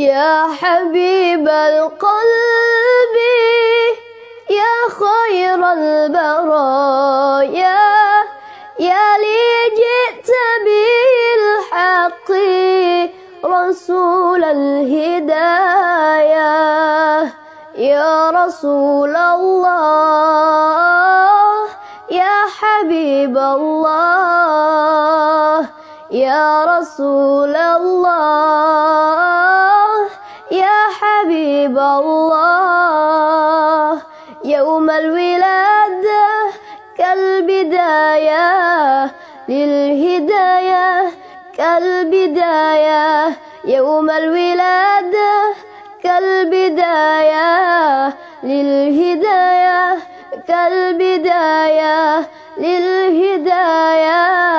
يا حبيب القلب يا خير البرايا يا لي جئت بالحق رسول الهداية يا رسول الله يا حبيب الله يا رسول الله. حبيب الله يوم الولادة كالبداية للهداية كالبداية. يوم الولادة كالبداية للهداية كالبداية للهداية.